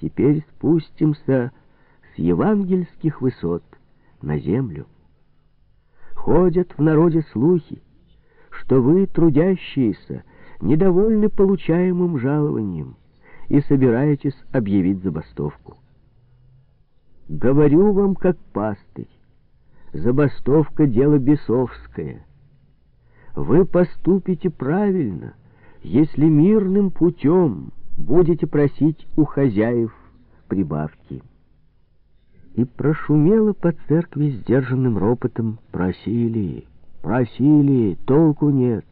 Теперь спустимся с евангельских высот на землю. Ходят в народе слухи, что вы, трудящиеся, недовольны получаемым жалованием и собираетесь объявить забастовку. Говорю вам как пастырь, забастовка — дело бесовское. Вы поступите правильно, если мирным путем будете просить у хозяев прибавки. И прошумело по церкви сдержанным ропотом «Просили, просили, толку нет,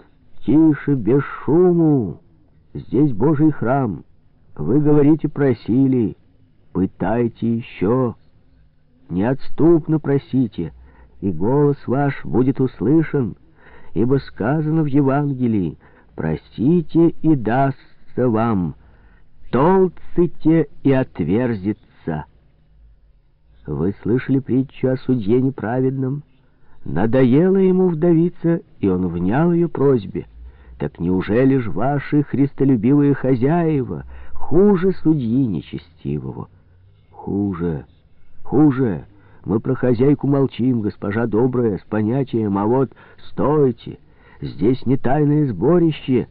тише, без шуму, здесь Божий храм, вы говорите «просили», пытайте еще, неотступно просите, и голос ваш будет услышан, ибо сказано в Евангелии «просите, и дастся вам, толците, и отверзится». Вы слышали притчу о судье неправедном? Надоело ему вдовица, и он внял ее просьбе. Так неужели ж ваши христолюбивые хозяева хуже судьи нечестивого? Хуже, хуже. Мы про хозяйку молчим, госпожа добрая, с понятием, а вот стойте, здесь не тайное сборище,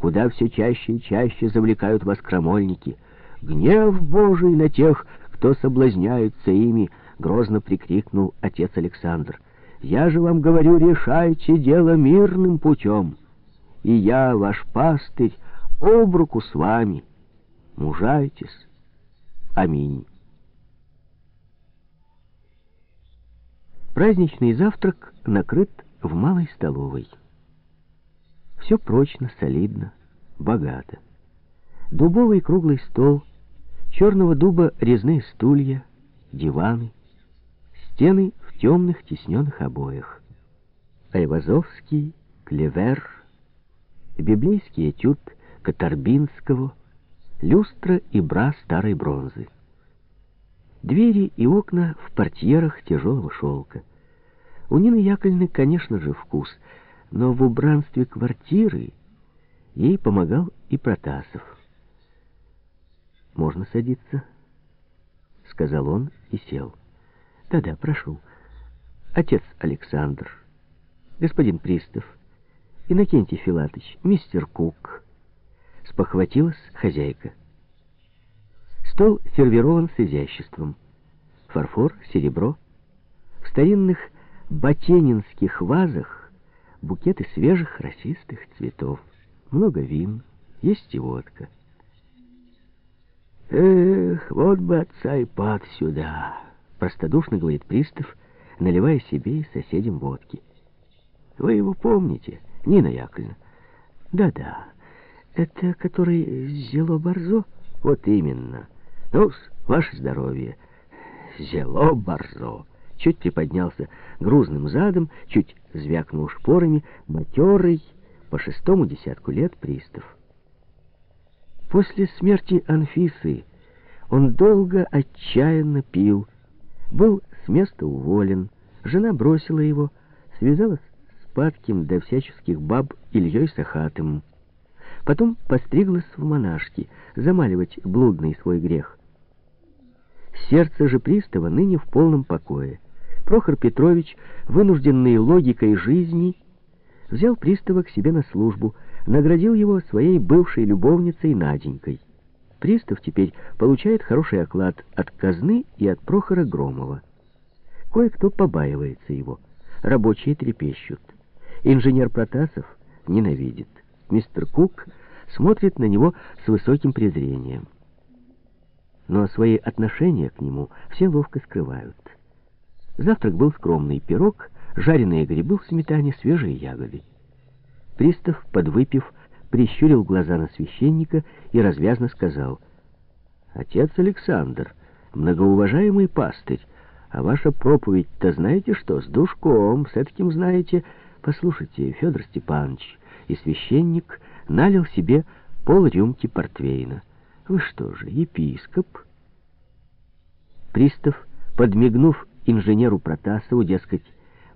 куда все чаще и чаще завлекают вас крамольники. Гнев Божий на тех, кто соблазняется ими, грозно прикрикнул отец Александр. Я же вам говорю, решайте дело мирным путем. И я, ваш пастырь, об руку с вами. Мужайтесь. Аминь. Праздничный завтрак накрыт в малой столовой. Все прочно, солидно, богато. Дубовый круглый стол — черного дуба резные стулья, диваны, стены в темных тесненных обоях. Айвазовский, Клевер, библейский этюд Катарбинского, люстра и бра старой бронзы. Двери и окна в портьерах тяжелого шелка. У Нины Яковлевны, конечно же, вкус, но в убранстве квартиры ей помогал и Протасов. «Можно садиться?» — сказал он и сел. «Да-да, прошу. Отец Александр, господин Пристав, Иннокентий Филатович, мистер Кук». Спохватилась хозяйка. Стол сервирован с изяществом. Фарфор, серебро. В старинных ботенинских вазах букеты свежих росистых цветов. Много вин, есть и водка. «Эх, вот бы отца и пад сюда!» — простодушно говорит пристав, наливая себе и соседям водки. «Вы его помните, Нина Яковлевна?» «Да-да, это который зело борзо?» «Вот именно. ну ваше здоровье!» «Зело борзо!» Чуть приподнялся грузным задом, чуть звякнул шпорами, матерый, по шестому десятку лет пристав. После смерти Анфисы он долго отчаянно пил, был с места уволен, жена бросила его, связалась с падким до всяческих баб Ильей Сахатым. Потом постриглась в монашки, замаливать блудный свой грех. Сердце же пристава ныне в полном покое. Прохор Петрович, вынужденный логикой жизни, взял пристава к себе на службу, наградил его своей бывшей любовницей Наденькой. Пристав теперь получает хороший оклад от казны и от Прохора Громова. Кое-кто побаивается его. Рабочие трепещут. Инженер Протасов ненавидит. Мистер Кук смотрит на него с высоким презрением. Но свои отношения к нему все ловко скрывают. Завтрак был скромный пирог, жареные грибы в сметане, свежие ягоды. Пристав, подвыпив, прищурил глаза на священника и развязно сказал, «Отец Александр, многоуважаемый пастырь, а ваша проповедь-то знаете что, с душком, с таким знаете? Послушайте, Федор Степанович». И священник налил себе пол рюмки портвейна. «Вы что же, епископ?» Пристав, подмигнув инженеру Протасову, дескать,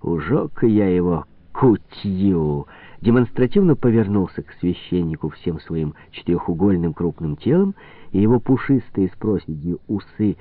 «Ужок я его, кутью, демонстративно повернулся к священнику всем своим четырехугольным крупным телом, и его пушистые с проседью усы